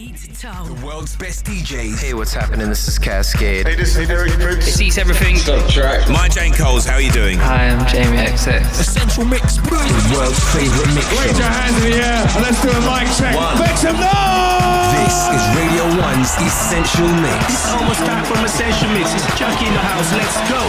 The world's best DJs. Hey, what's happening? This is Cascade. Hey, this is Eric Prydz. It sees everything. SBTRKT. My Jane Coles, how are you doing? Hi, I'm Jamie XX. Essential Mix. The world's favorite mix Raise your hands in the air and let's do a mic check. Make some noise! This is Radio 1's Essential Mix. It's Almost time from Essential Mix. It's Chuckie in the house. Let's go.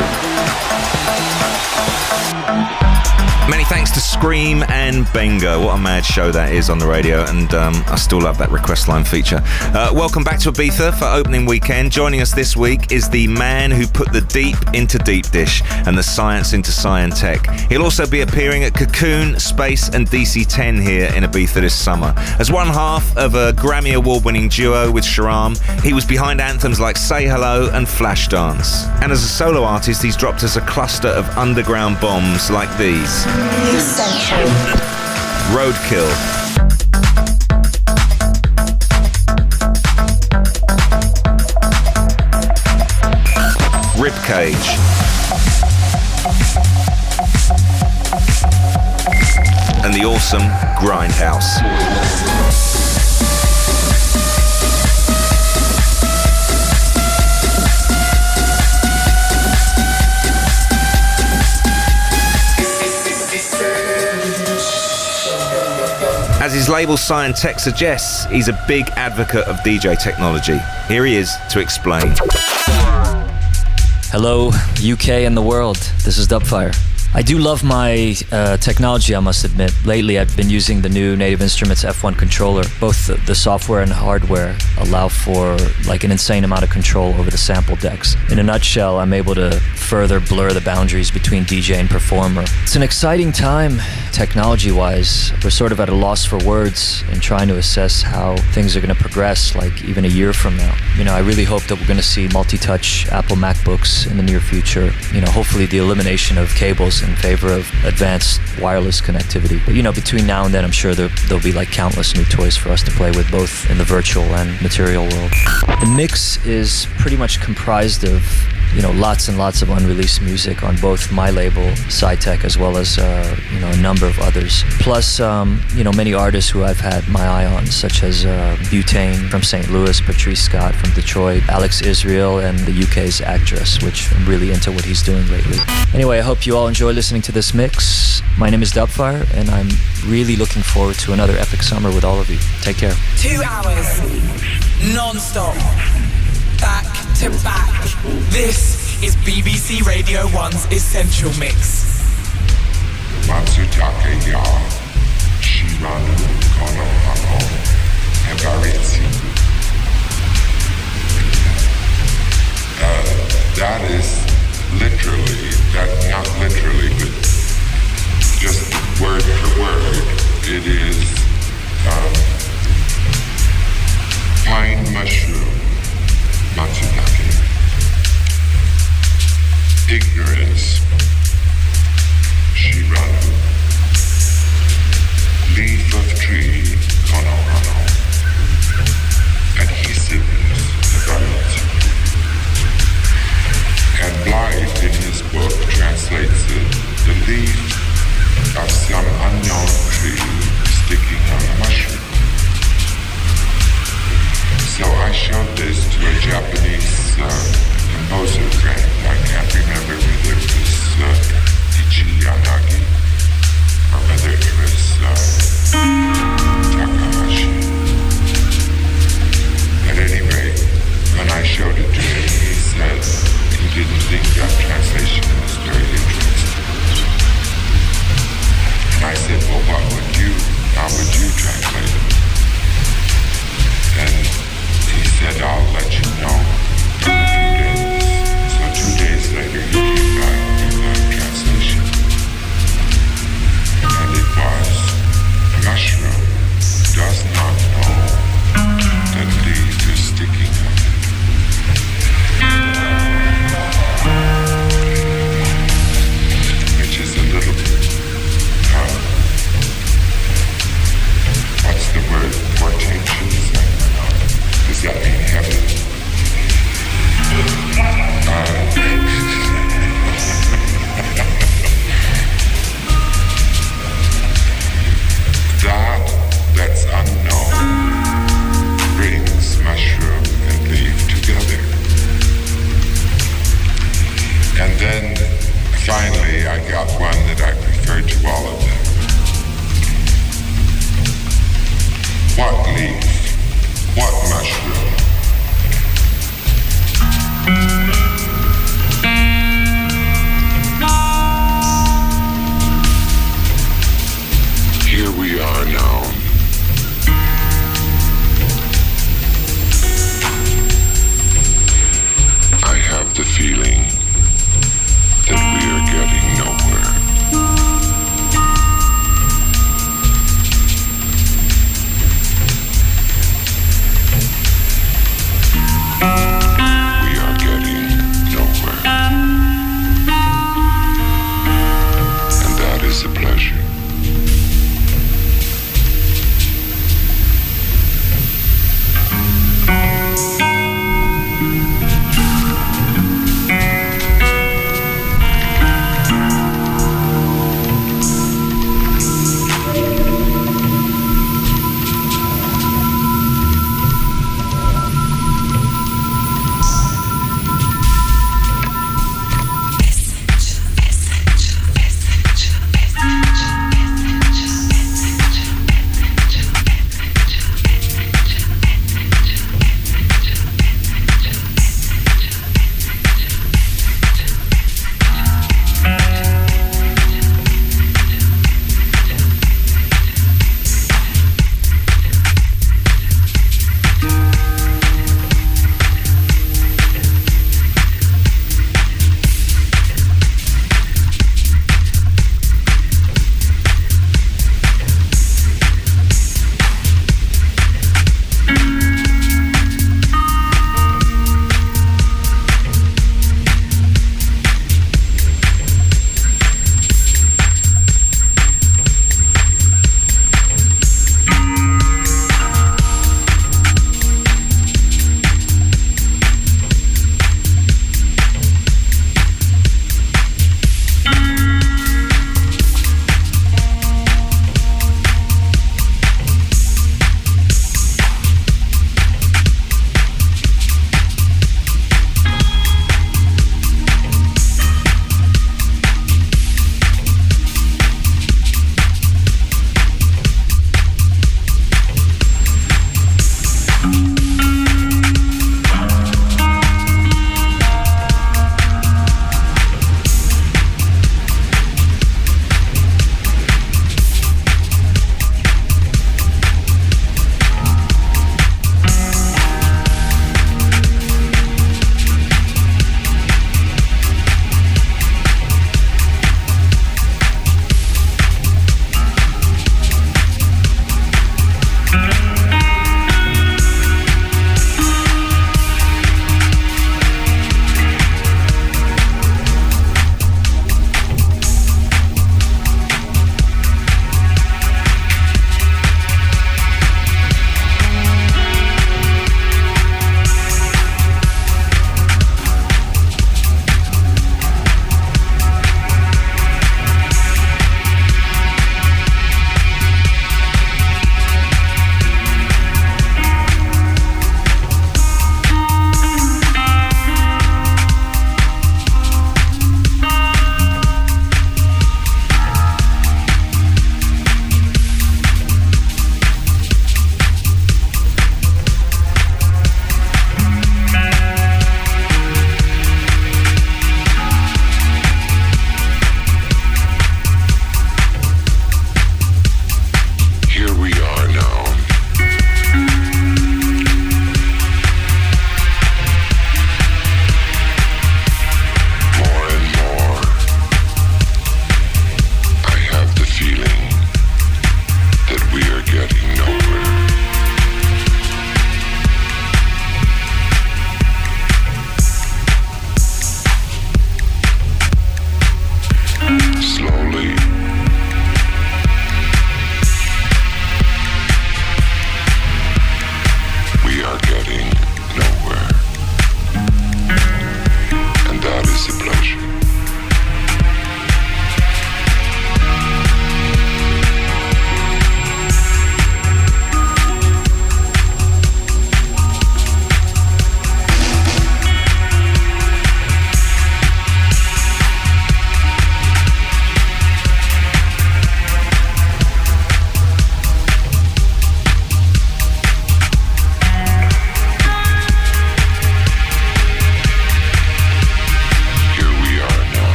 Many thanks to Skream and Benga. What a mad show that is on the radio, and um, I still love that request line feature. Uh, welcome back to Ibiza for opening weekend. Joining us this week is the man who put the deep into deep dish and the science into SCI+TEC. He'll also be appearing at Cocoon, Space, and DC10 here in Ibiza this summer. As one half of a Grammy Award winning duo with Sharam, he was behind anthems like Say Hello and Flashdance. And as a solo artist, he's dropped us a cluster of underground bombs like these. Roadkill. Ribcage. And the awesome Grindhouse. As his label SCI+TEC suggests, he's a big advocate of DJ technology. Here he is to explain. Hello, UK and the world. This is Dubfire. I do love my uh, technology, I must admit. Lately, I've been using the new Native Instruments F1 controller. Both the, the software and hardware allow for like an insane amount of control over the sample decks. In a nutshell, I'm able to further blur the boundaries between DJ and performer. It's an exciting time, technology-wise. We're sort of at a loss for words in trying to assess how things are going to progress, like even a year from now. You know, I really hope that we're going to see multi-touch Apple MacBooks in the near future. You know, hopefully the elimination of cables in favor of advanced wireless connectivity. But you know, between now and then, I'm sure there, there'll be like countless new toys for us to play with, both in the virtual and material world. The mix is pretty much comprised of you know lots and lots of unreleased music on both my label SCI+TEC as well as uh, you know a number of others. Plus, um, you know many artists who I've had my eye on, such as uh, Butane from St. Louis, Patrice Scott from Detroit, Alex Israel, and the UK's Actress, which I'm really into what he's doing lately. Anyway, I hope you all enjoy listening to this mix. My name is Dubfire, and I'm really looking forward to another epic summer with all of you. Take care. Two hours, non-stop, back to back. This is BBC Radio 1's Essential Mix. Matsutake ya Shiranu Kono Hako Hebaritsu. Uh, that is literally, that not literally, but just word for word, it is um, pine mushroom matsutake. Ignorance Blyth in his book translates it, the leaf of some unknown tree.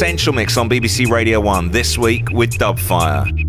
Essential Mix on BBC Radio 1 this week with Dubfire.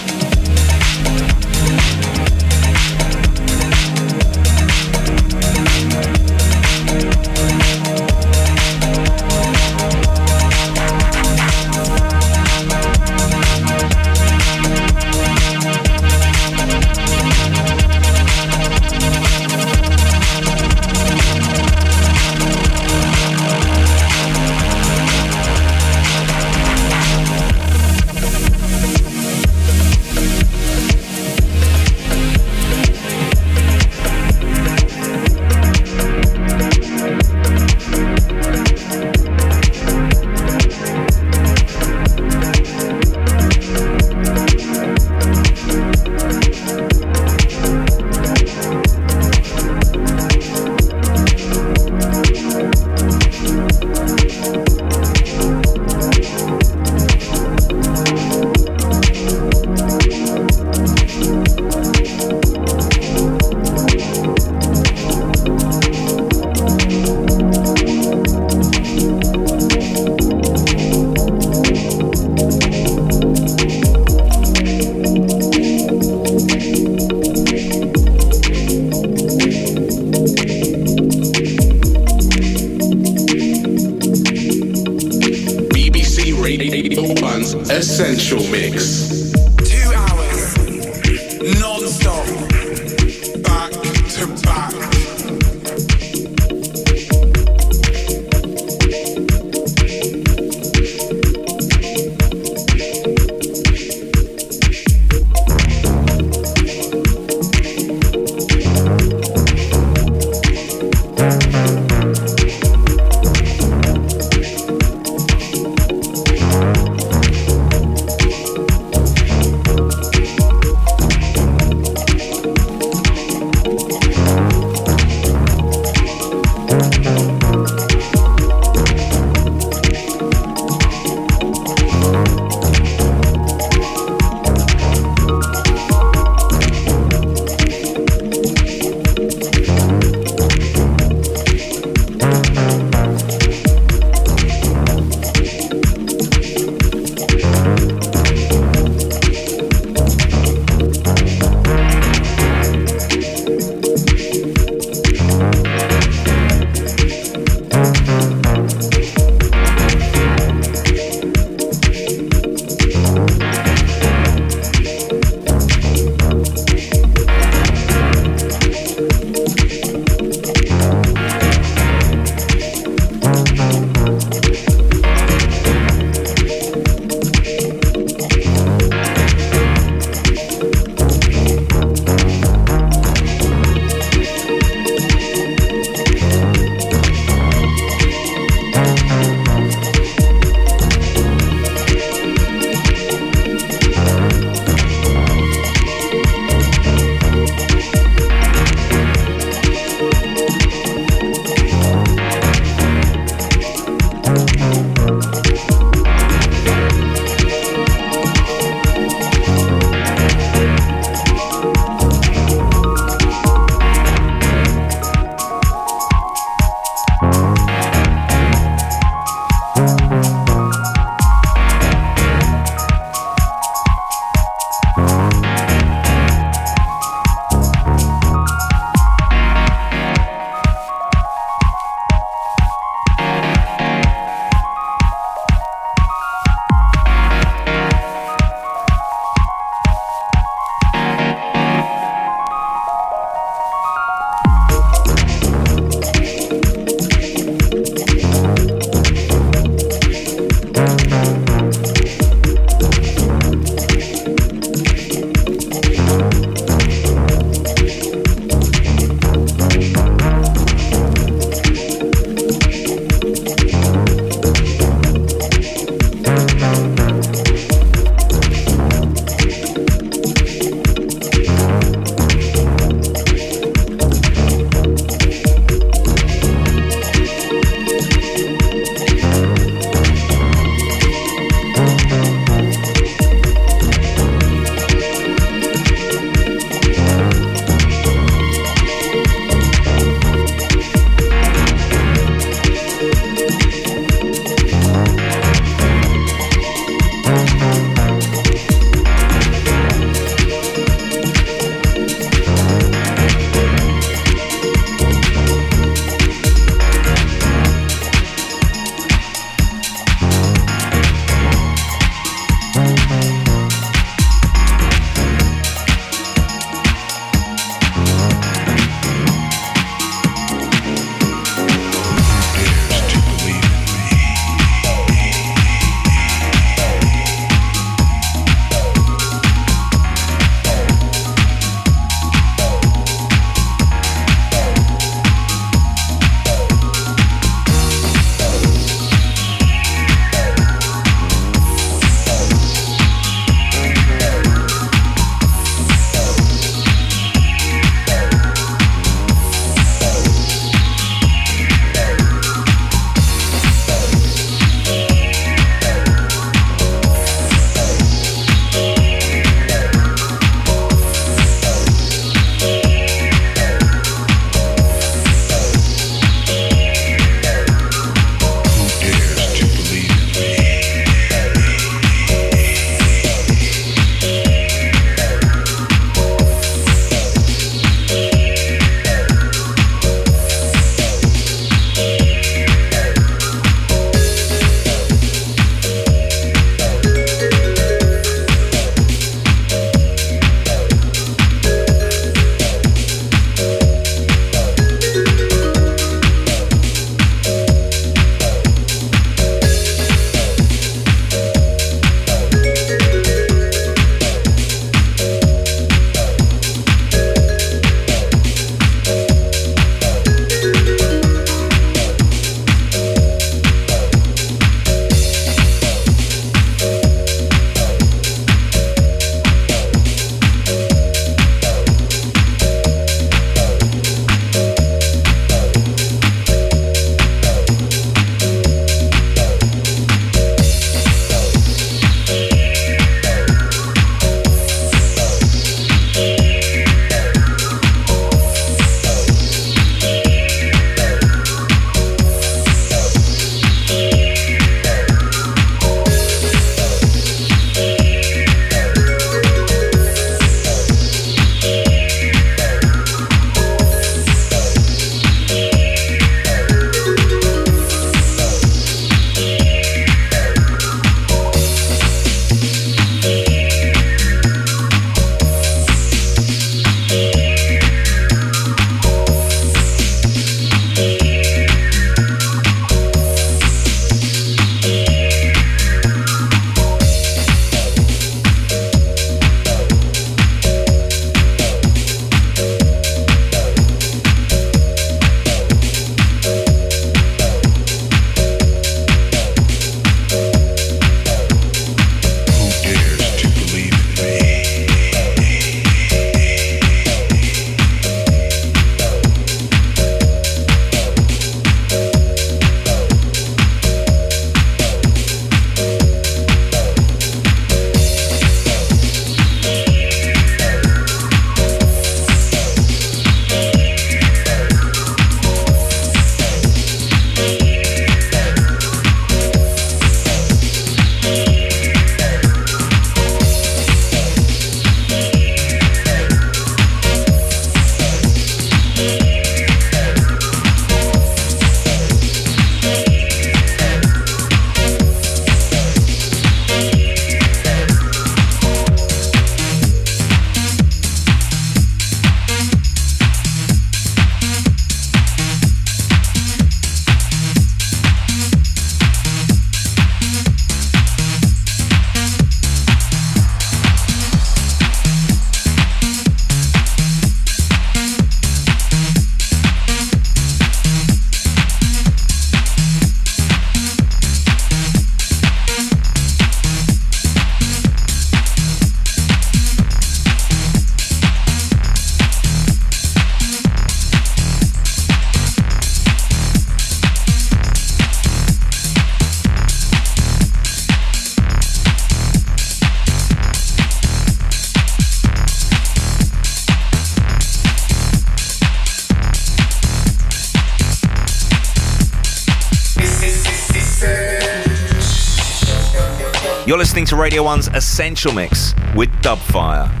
Listening to Radio 1's Essential Mix with Dubfire.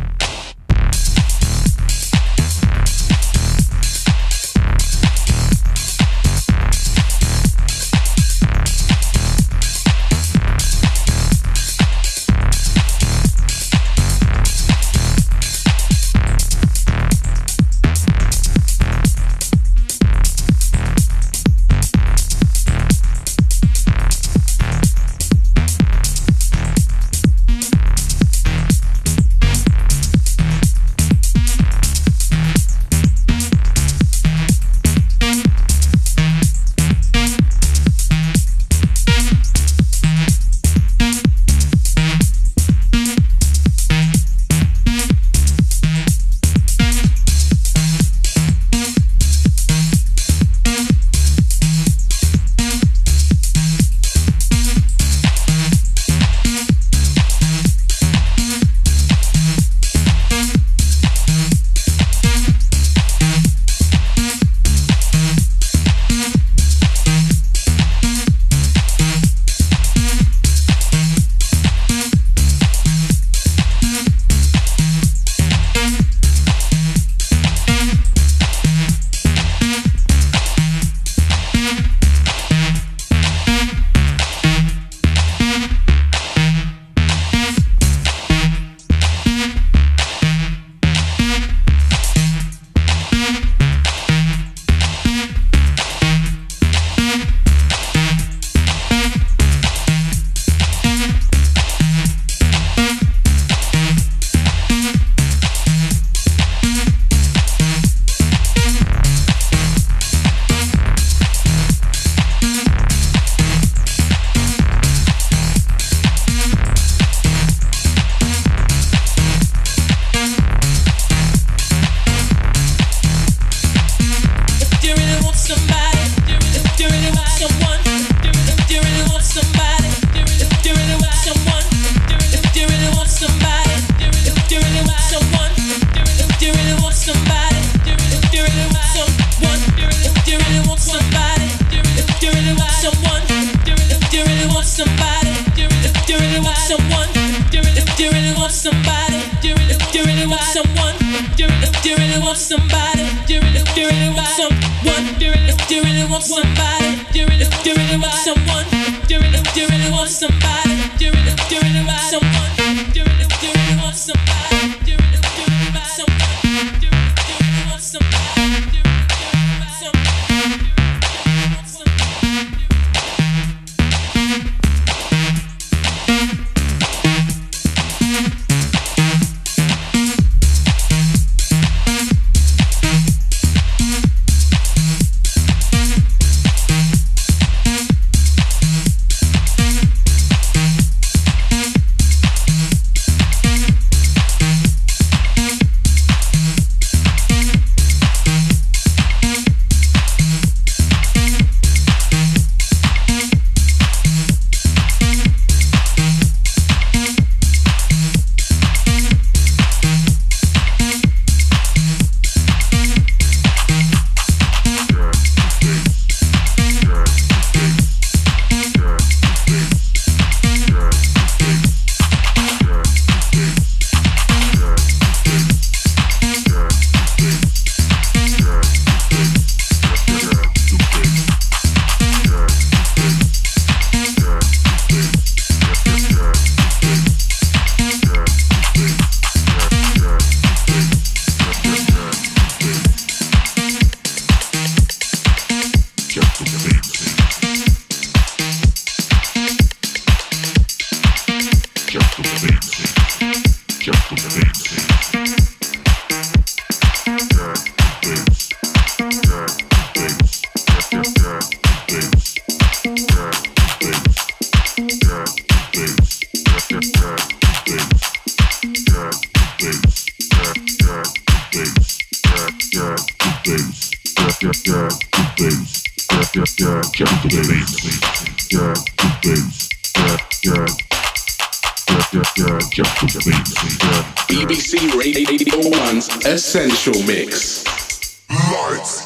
just the way. Essential Mix. Lights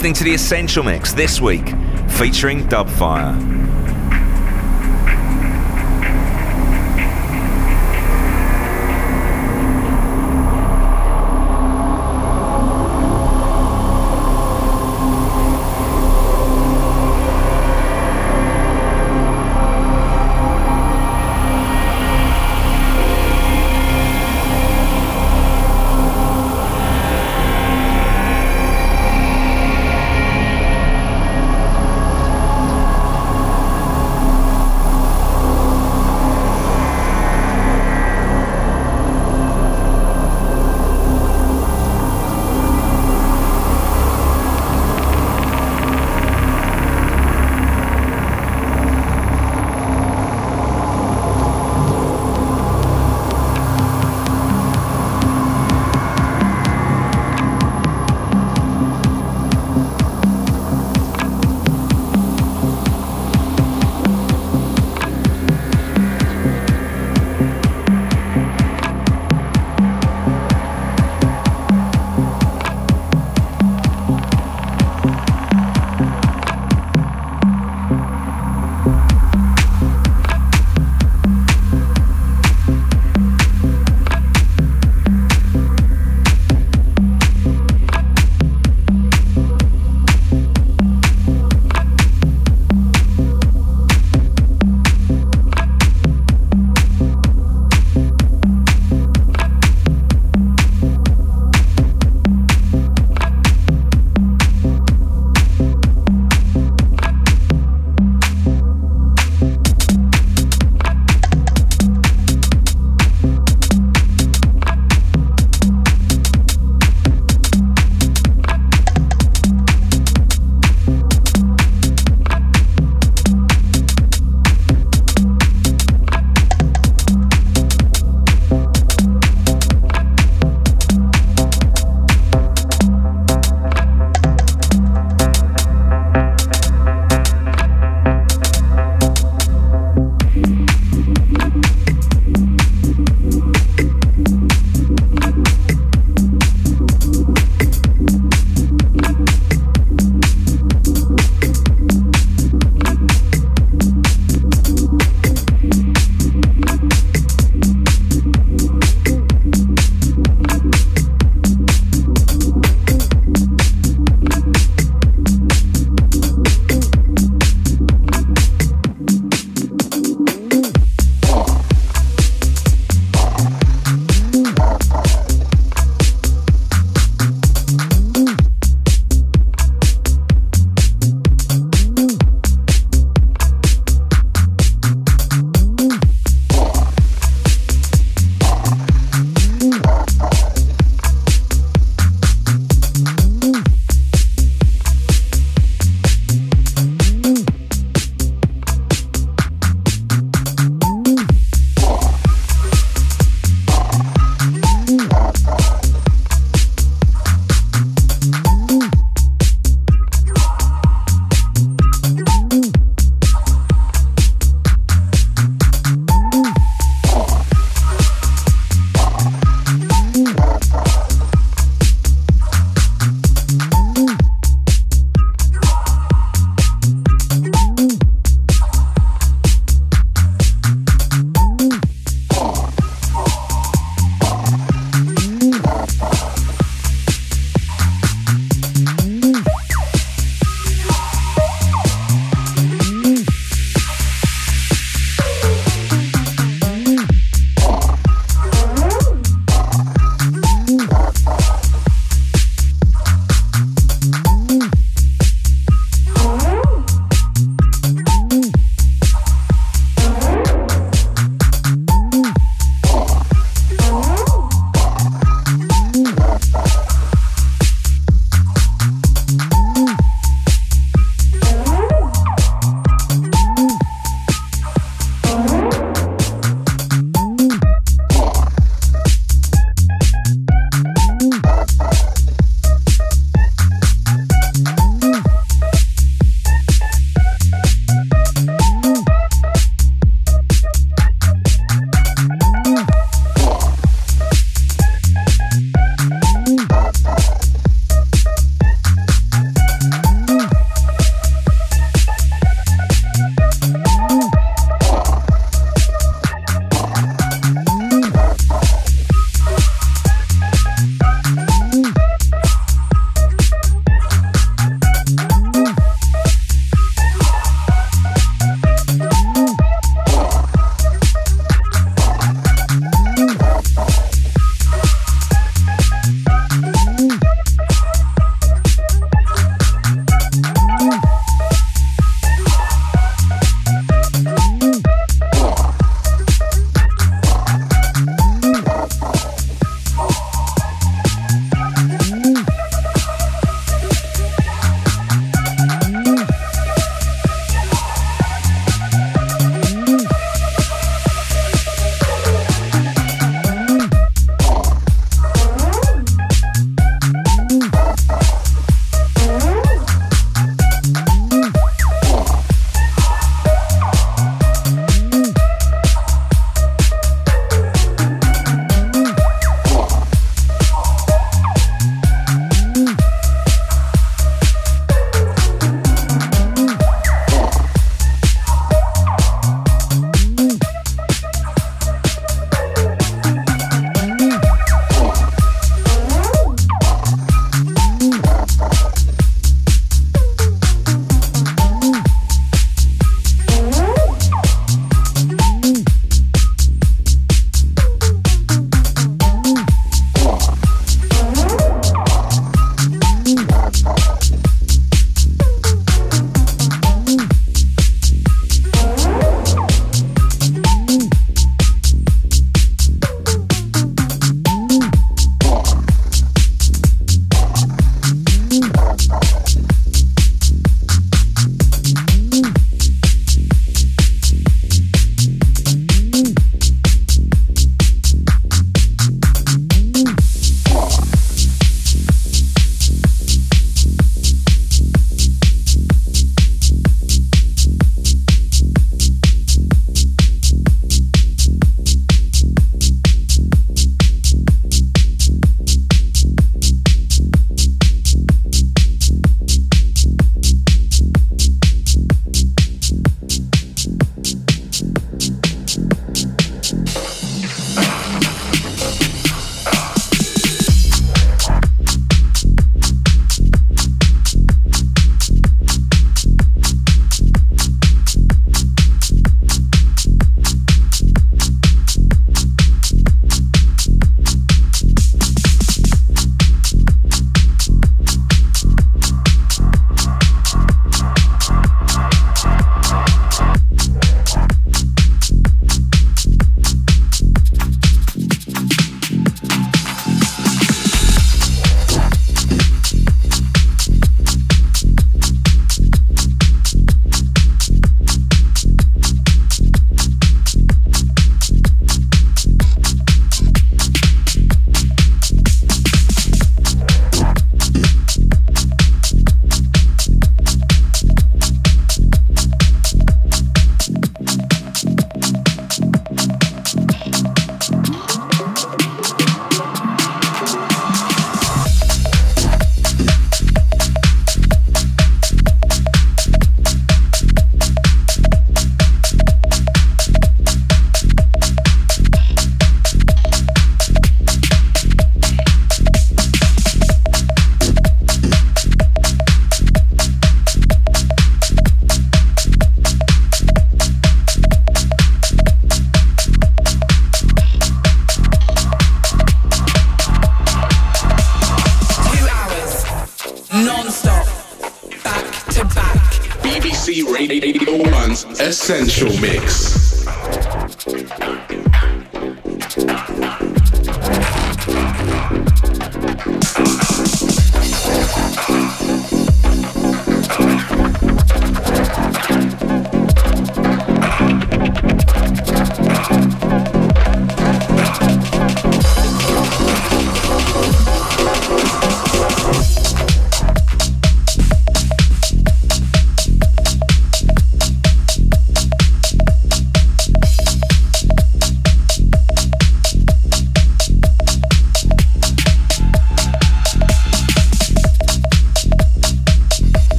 Listening to the Essential Mix this week, featuring Dubfire.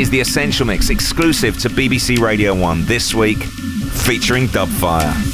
Is the Essential Mix exclusive to BBC Radio 1 this week, featuring Dubfire.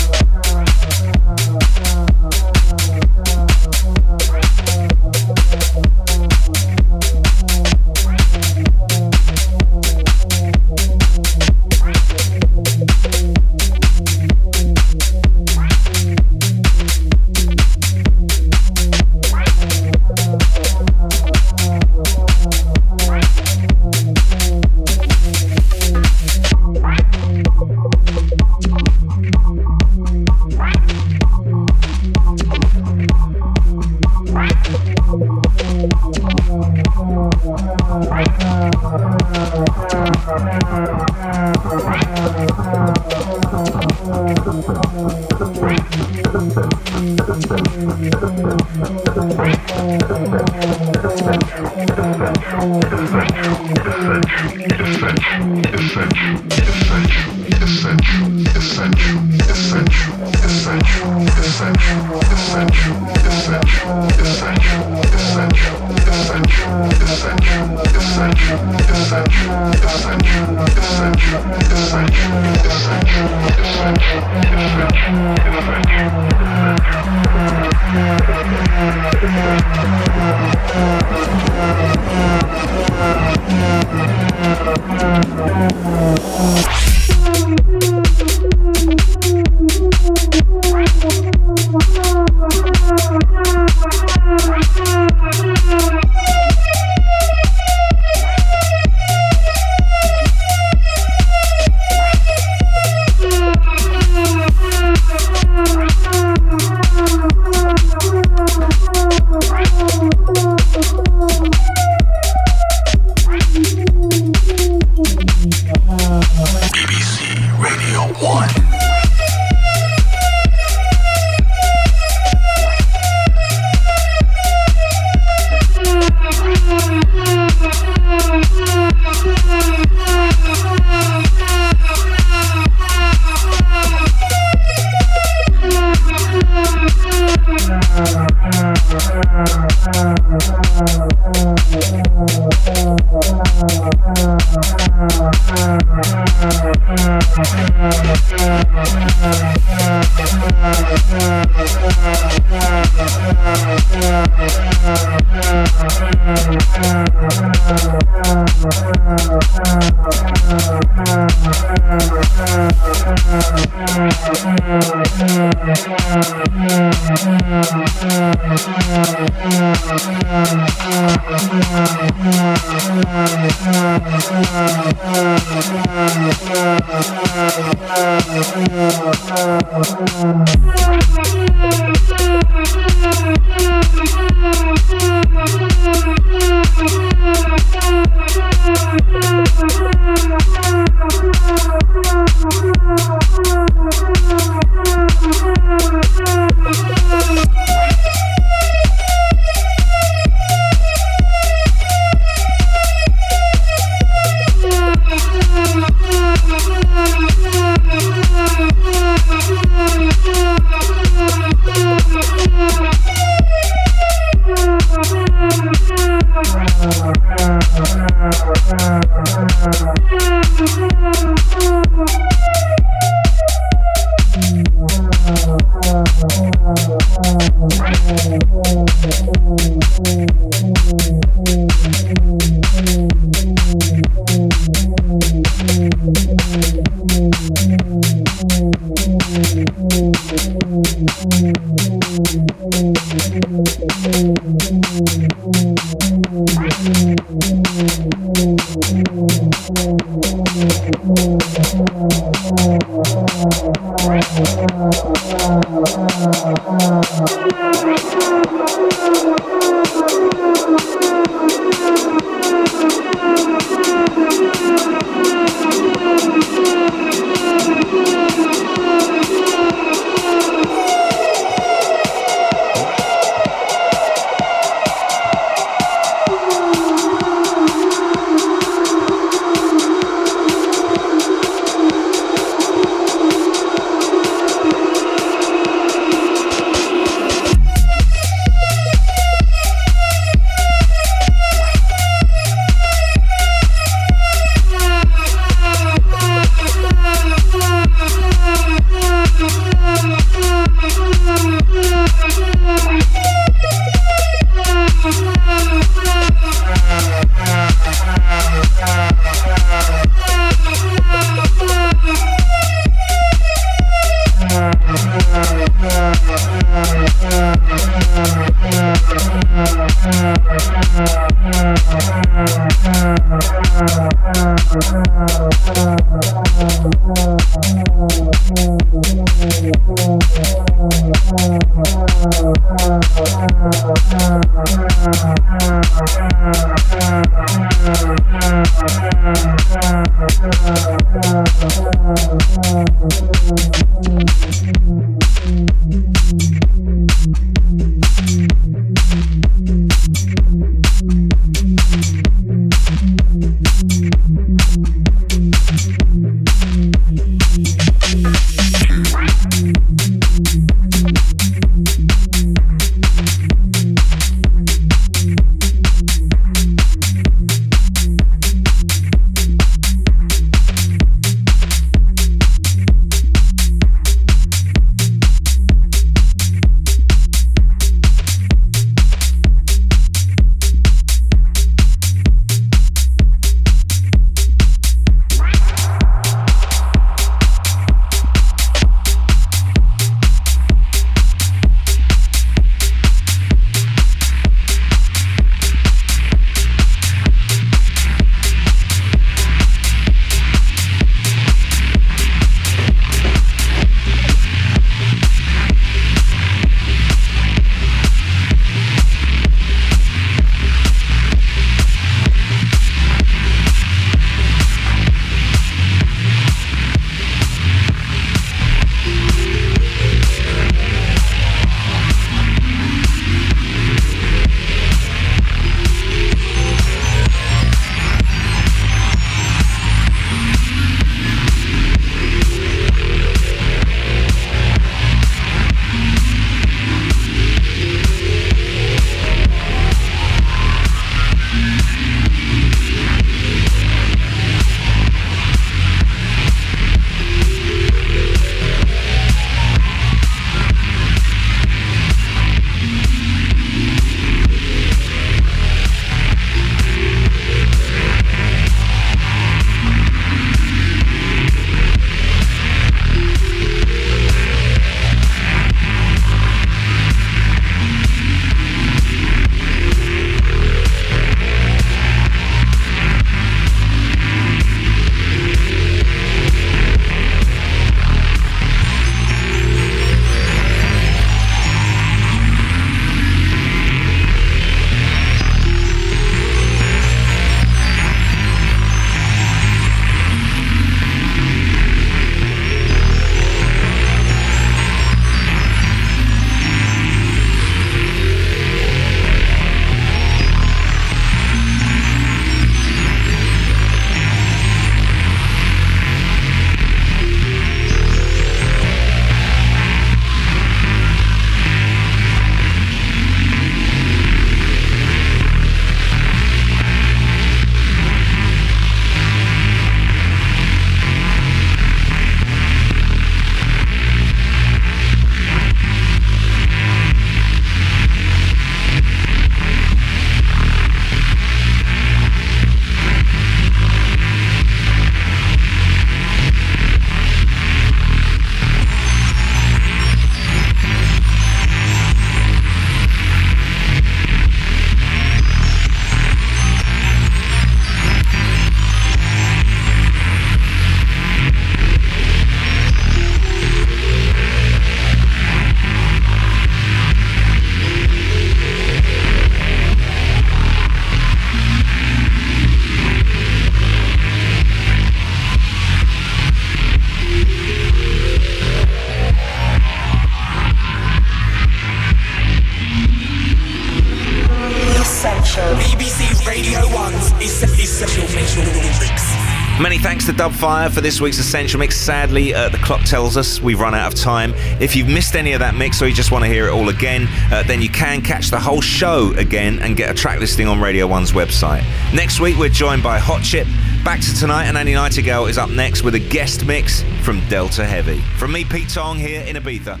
Dubfire for this week's Essential Mix. Sadly, uh, the clock tells us we've run out of time. If you've missed any of that mix or you just want to hear it all again, uh, then you can catch the whole show again and get a track listing on Radio 1's website. Next week, we're joined by Hot Chip. Back to tonight, and Annie Nightingale is up next with a guest mix from Delta Heavy. From me, Pete Tong, here in Ibiza.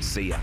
See ya.